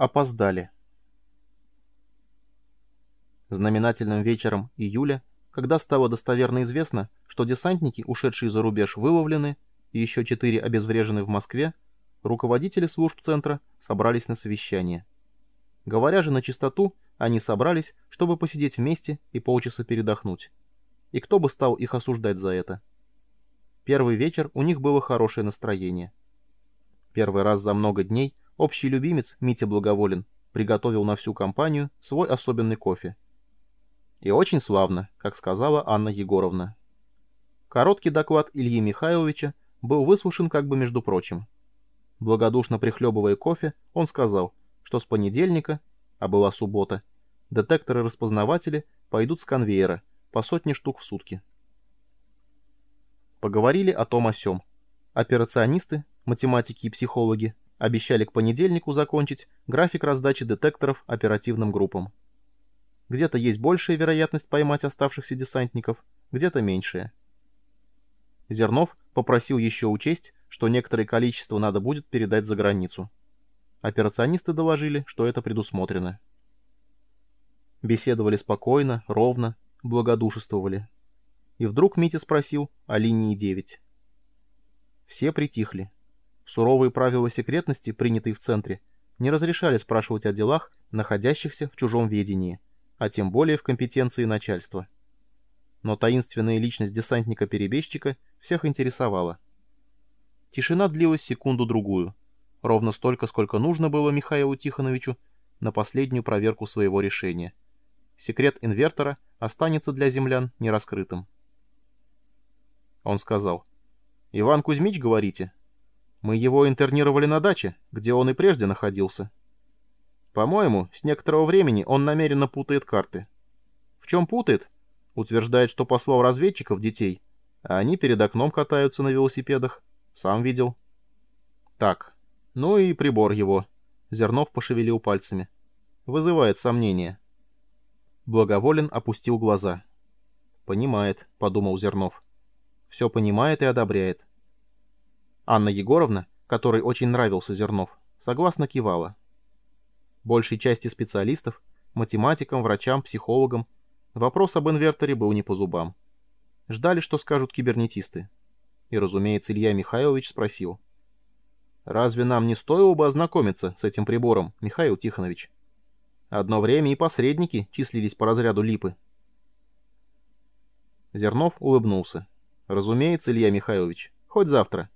Опоздали. Знаменательным вечером июля, когда стало достоверно известно, что десантники, ушедшие за рубеж, выловлены, и еще четыре обезврежены в Москве, руководители служб центра собрались на совещание. Говоря же на чистоту, они собрались, чтобы посидеть вместе и полчаса передохнуть. И кто бы стал их осуждать за это? Первый вечер у них было хорошее настроение. Первый раз за много дней Общий любимец Митя Благоволен приготовил на всю компанию свой особенный кофе. И очень славно, как сказала Анна Егоровна. Короткий доклад Ильи Михайловича был выслушан как бы между прочим. Благодушно прихлебывая кофе, он сказал, что с понедельника, а была суббота, детекторы-распознаватели пойдут с конвейера по сотне штук в сутки. Поговорили о том о сём. Операционисты, математики и психологи Обещали к понедельнику закончить график раздачи детекторов оперативным группам. Где-то есть большая вероятность поймать оставшихся десантников, где-то меньшая. Зернов попросил еще учесть, что некоторое количество надо будет передать за границу. Операционисты доложили, что это предусмотрено. Беседовали спокойно, ровно, благодушествовали. И вдруг Митя спросил о линии 9. Все притихли. Суровые правила секретности, принятые в центре, не разрешали спрашивать о делах, находящихся в чужом ведении, а тем более в компетенции начальства. Но таинственная личность десантника-перебежчика всех интересовала. Тишина длилась секунду-другую, ровно столько, сколько нужно было Михаилу Тихоновичу на последнюю проверку своего решения. Секрет инвертора останется для землян нераскрытым. Он сказал, «Иван Кузьмич, говорите?» Мы его интернировали на даче, где он и прежде находился. По-моему, с некоторого времени он намеренно путает карты. В чем путает? Утверждает, что послал разведчиков детей, а они перед окном катаются на велосипедах. Сам видел. Так, ну и прибор его. Зернов пошевелил пальцами. Вызывает сомнения. Благоволен опустил глаза. «Понимает», — подумал Зернов. «Все понимает и одобряет. Анна Егоровна, которой очень нравился Зернов, согласно кивала. Большей части специалистов, математикам, врачам, психологам, вопрос об инверторе был не по зубам. Ждали, что скажут кибернетисты. И, разумеется, Илья Михайлович спросил. «Разве нам не стоило бы ознакомиться с этим прибором, Михаил Тихонович? Одно время и посредники числились по разряду липы». Зернов улыбнулся. «Разумеется, Илья Михайлович, хоть завтра».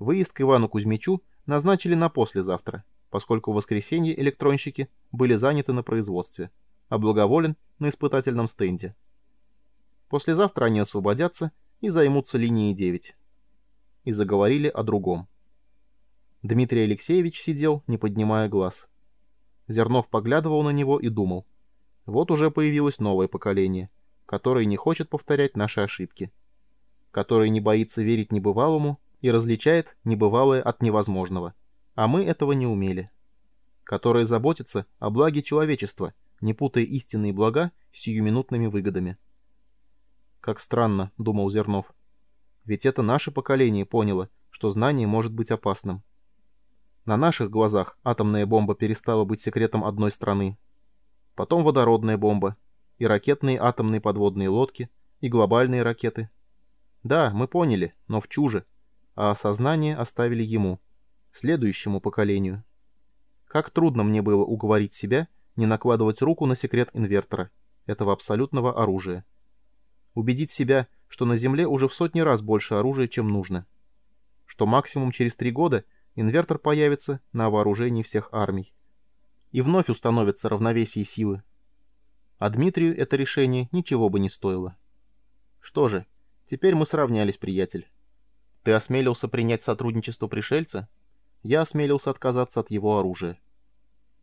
Выезд к Ивану Кузьмичу назначили на послезавтра, поскольку в воскресенье электронщики были заняты на производстве, а благоволен на испытательном стенде. Послезавтра они освободятся и займутся линией 9. И заговорили о другом. Дмитрий Алексеевич сидел, не поднимая глаз. Зернов поглядывал на него и думал. Вот уже появилось новое поколение, которое не хочет повторять наши ошибки, которое не боится верить небывалому и различает небывалое от невозможного. А мы этого не умели. Которая заботится о благе человечества, не путая истинные блага с сиюминутными выгодами. «Как странно», — думал Зернов. «Ведь это наше поколение поняло, что знание может быть опасным. На наших глазах атомная бомба перестала быть секретом одной страны. Потом водородная бомба, и ракетные атомные подводные лодки, и глобальные ракеты. Да, мы поняли, но в чуже, а осознание оставили ему, следующему поколению. Как трудно мне было уговорить себя не накладывать руку на секрет инвертора, этого абсолютного оружия. Убедить себя, что на Земле уже в сотни раз больше оружия, чем нужно. Что максимум через три года инвертор появится на вооружении всех армий. И вновь установится равновесие силы. А Дмитрию это решение ничего бы не стоило. Что же, теперь мы сравнялись, приятель. Ты осмелился принять сотрудничество пришельца? Я осмелился отказаться от его оружия.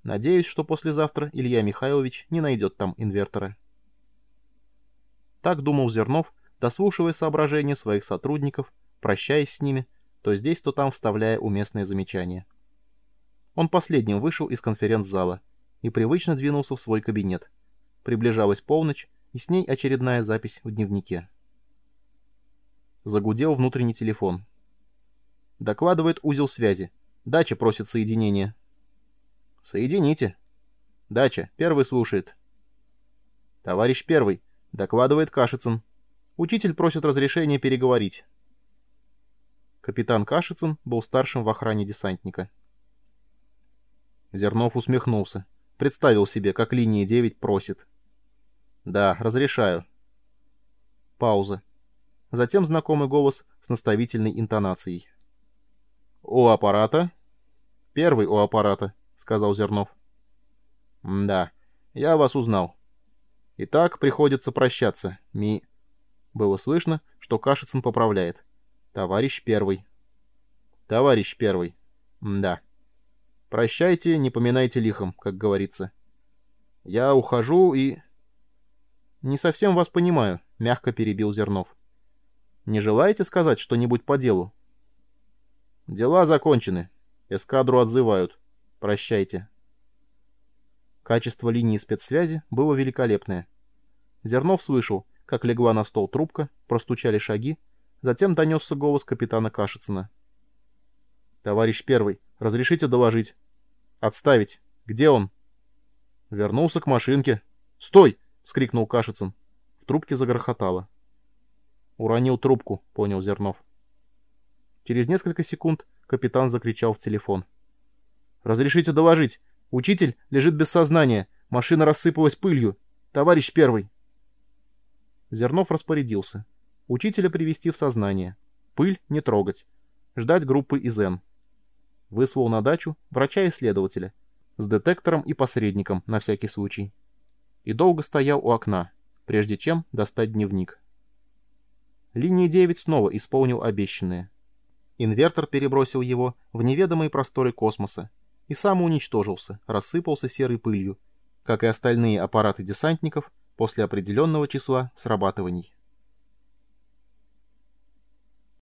Надеюсь, что послезавтра Илья Михайлович не найдет там инвертора. Так думал Зернов, дослушивая соображения своих сотрудников, прощаясь с ними, то здесь, то там вставляя уместные замечания. Он последним вышел из конференц-зала и привычно двинулся в свой кабинет. Приближалась полночь, и с ней очередная запись в дневнике. Загудел внутренний телефон. Докладывает узел связи. Дача просит соединения. «Соедините». «Дача. Первый слушает». «Товарищ первый», — докладывает Кашицын. «Учитель просит разрешения переговорить». Капитан Кашицын был старшим в охране десантника. Зернов усмехнулся. Представил себе, как линия 9 просит. «Да, разрешаю». Пауза. Затем знакомый голос с наставительной интонацией. «У аппарата?» «Первый у аппарата», — сказал Зернов. «Да, я вас узнал. Итак, приходится прощаться. Ми...» Было слышно, что Кашицын поправляет. «Товарищ первый». «Товарищ первый. Да. Прощайте, не поминайте лихом, как говорится. Я ухожу и...» «Не совсем вас понимаю», — мягко перебил Зернов. «Не желаете сказать что-нибудь по делу?» «Дела закончены. Эскадру отзывают. Прощайте». Качество линии спецсвязи было великолепное. Зернов слышал, как легла на стол трубка, простучали шаги, затем донесся голос капитана Кашицына. «Товарищ первый, разрешите доложить?» «Отставить. Где он?» «Вернулся к машинке». «Стой!» — вскрикнул Кашицын. В трубке загрохотало. «Уронил трубку», — понял Зернов. Через несколько секунд капитан закричал в телефон. «Разрешите доложить. Учитель лежит без сознания. Машина рассыпалась пылью. Товарищ первый». Зернов распорядился. Учителя привести в сознание. Пыль не трогать. Ждать группы из Н. Выслал на дачу врача-исследователя. С детектором и посредником, на всякий случай. И долго стоял у окна, прежде чем достать дневник. Линия 9 снова исполнил обещанное. Инвертор перебросил его в неведомые просторы космоса и сам уничтожился, рассыпался серой пылью, как и остальные аппараты десантников после определенного числа срабатываний.